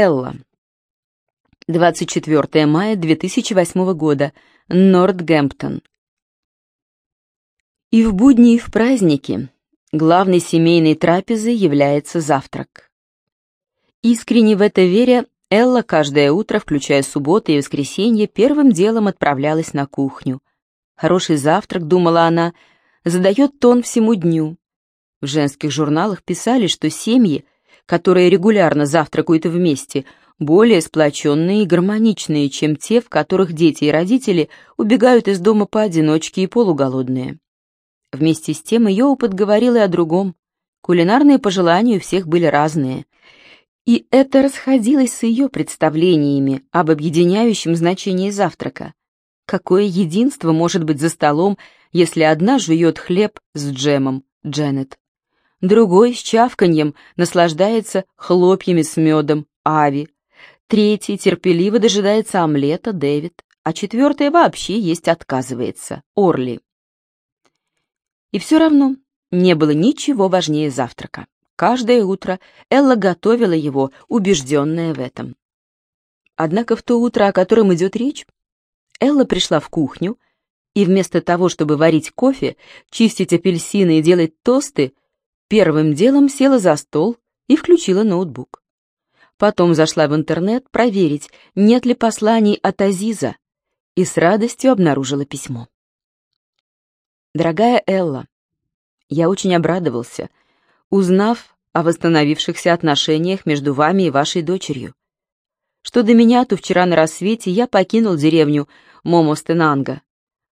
Элла. 24 мая 2008 года. Нортгемптон. И в будни, и в праздники главной семейной трапезой является завтрак. Искренне в это веря, Элла каждое утро, включая субботы и воскресенье, первым делом отправлялась на кухню. Хороший завтрак, думала она, задает тон всему дню. В женских журналах писали, что семьи, которые регулярно завтракают вместе, более сплоченные и гармоничные, чем те, в которых дети и родители убегают из дома поодиночке и полуголодные. Вместе с тем ее опыт говорил и о другом. Кулинарные пожелания у всех были разные. И это расходилось с ее представлениями об объединяющем значении завтрака. Какое единство может быть за столом, если одна жует хлеб с джемом, Дженнет, другой с чавканьем наслаждается хлопьями с медом, Ави, третий терпеливо дожидается омлета, Дэвид, а четвертая вообще есть отказывается, Орли. И все равно не было ничего важнее завтрака. Каждое утро Элла готовила его, убежденная в этом. Однако в то утро, о котором идет речь, Элла пришла в кухню и вместо того, чтобы варить кофе, чистить апельсины и делать тосты, первым делом села за стол и включила ноутбук. Потом зашла в интернет проверить, нет ли посланий от Азиза, и с радостью обнаружила письмо. Дорогая Элла, я очень обрадовался, узнав о восстановившихся отношениях между вами и вашей дочерью. Что до меня, то вчера на рассвете я покинул деревню Момостенанга.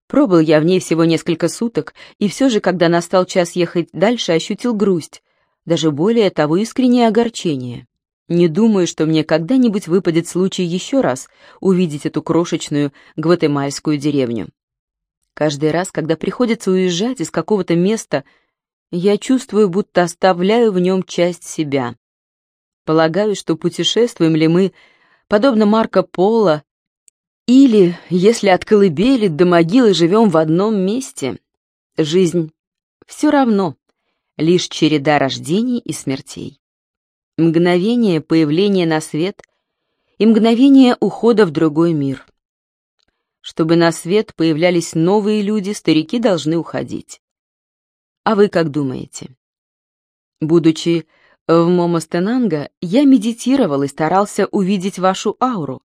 Пробыл я в ней всего несколько суток, и все же, когда настал час ехать дальше, ощутил грусть, даже более того искреннее огорчение. Не думаю, что мне когда-нибудь выпадет случай еще раз увидеть эту крошечную гватемальскую деревню. Каждый раз, когда приходится уезжать из какого-то места, я чувствую, будто оставляю в нем часть себя. Полагаю, что путешествуем ли мы, подобно Марко Поло, или, если от колыбели до могилы живем в одном месте, жизнь все равно лишь череда рождений и смертей. Мгновение появления на свет и мгновение ухода в другой мир. Чтобы на свет появлялись новые люди, старики должны уходить. А вы как думаете? Будучи в Момостенанго, я медитировал и старался увидеть вашу ауру.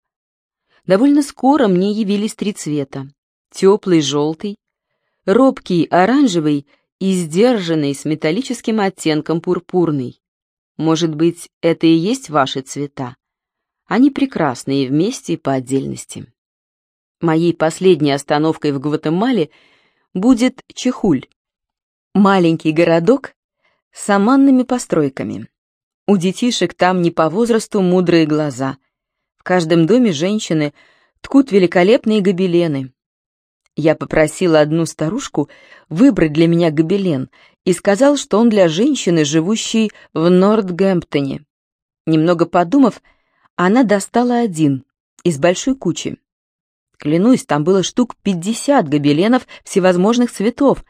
Довольно скоро мне явились три цвета. Теплый желтый, робкий оранжевый и сдержанный с металлическим оттенком пурпурный. Может быть, это и есть ваши цвета? Они прекрасные вместе и по отдельности. Моей последней остановкой в Гватемале будет Чехуль, маленький городок с саманными постройками. У детишек там не по возрасту мудрые глаза. Каждом доме женщины ткут великолепные гобелены. Я попросила одну старушку выбрать для меня гобелен и сказал, что он для женщины, живущей в Нортгемптоне. Немного подумав, она достала один из большой кучи. Клянусь, там было штук пятьдесят гобеленов всевозможных цветов,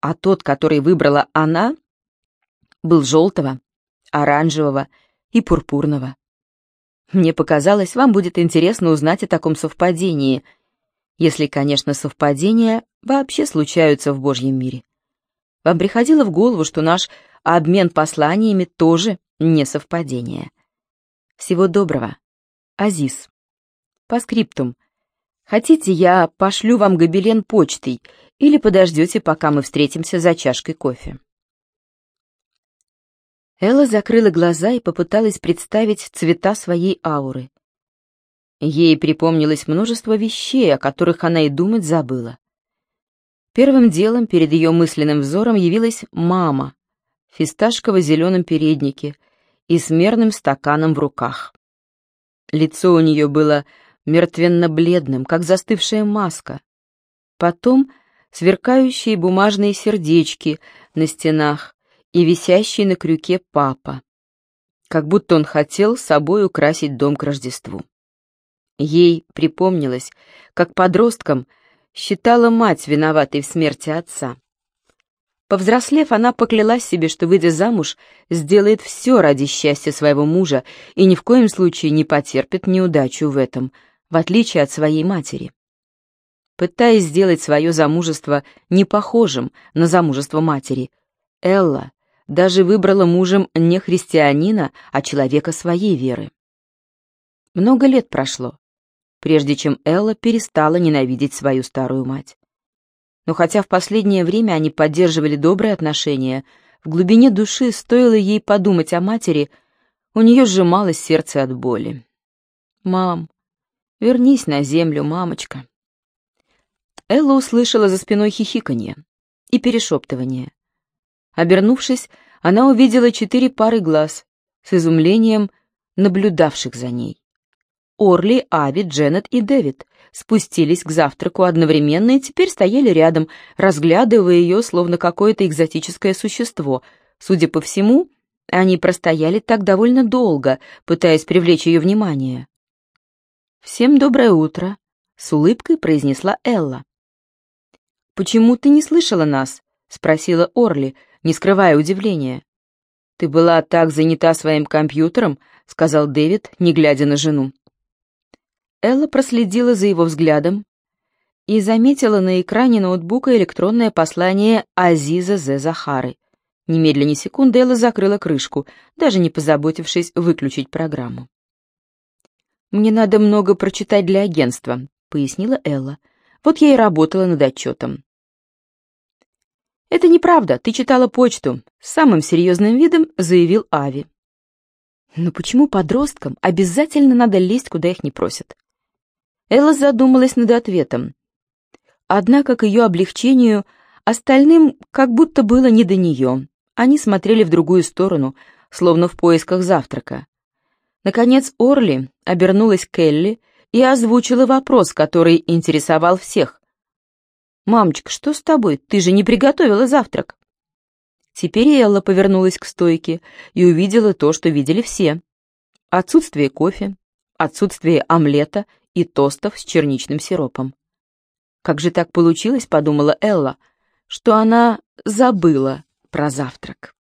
а тот, который выбрала она, был желтого, оранжевого и пурпурного. Мне показалось, вам будет интересно узнать о таком совпадении, если, конечно, совпадения вообще случаются в Божьем мире. Вам приходило в голову, что наш обмен посланиями тоже не совпадение. Всего доброго. Азиз. По скриптум. Хотите, я пошлю вам гобелен почтой или подождете, пока мы встретимся за чашкой кофе?» Элла закрыла глаза и попыталась представить цвета своей ауры. Ей припомнилось множество вещей, о которых она и думать забыла. Первым делом перед ее мысленным взором явилась мама в фисташково-зеленом переднике и с мерным стаканом в руках. Лицо у нее было мертвенно-бледным, как застывшая маска. Потом сверкающие бумажные сердечки на стенах и висящий на крюке папа, как будто он хотел собой украсить дом к Рождеству. Ей припомнилось, как подростком считала мать виноватой в смерти отца. Повзрослев, она поклялась себе, что, выйдя замуж, сделает все ради счастья своего мужа и ни в коем случае не потерпит неудачу в этом, в отличие от своей матери. Пытаясь сделать свое замужество не похожим на замужество матери, Элла даже выбрала мужем не христианина, а человека своей веры. Много лет прошло, прежде чем Элла перестала ненавидеть свою старую мать. Но хотя в последнее время они поддерживали добрые отношения, в глубине души стоило ей подумать о матери, у нее сжималось сердце от боли. «Мам, вернись на землю, мамочка». Элла услышала за спиной хихиканье и перешептывание. Обернувшись, она увидела четыре пары глаз, с изумлением наблюдавших за ней. Орли, Ави, Дженнет и Дэвид спустились к завтраку одновременно и теперь стояли рядом, разглядывая ее, словно какое-то экзотическое существо. Судя по всему, они простояли так довольно долго, пытаясь привлечь ее внимание. «Всем доброе утро», — с улыбкой произнесла Элла. «Почему ты не слышала нас?» — спросила Орли, не скрывая удивления. «Ты была так занята своим компьютером», — сказал Дэвид, не глядя на жену. Элла проследила за его взглядом и заметила на экране ноутбука электронное послание Азиза Зе Захары. Немедленно секунды Элла закрыла крышку, даже не позаботившись выключить программу. «Мне надо много прочитать для агентства», — пояснила Элла. «Вот я и работала над отчетом». «Это неправда, ты читала почту», — с самым серьезным видом заявил Ави. «Но почему подросткам обязательно надо лезть, куда их не просят?» Элла задумалась над ответом. Однако к ее облегчению остальным как будто было не до нее. Они смотрели в другую сторону, словно в поисках завтрака. Наконец Орли обернулась к Элли и озвучила вопрос, который интересовал всех. «Мамочка, что с тобой? Ты же не приготовила завтрак!» Теперь Элла повернулась к стойке и увидела то, что видели все. Отсутствие кофе, отсутствие омлета и тостов с черничным сиропом. Как же так получилось, подумала Элла, что она забыла про завтрак.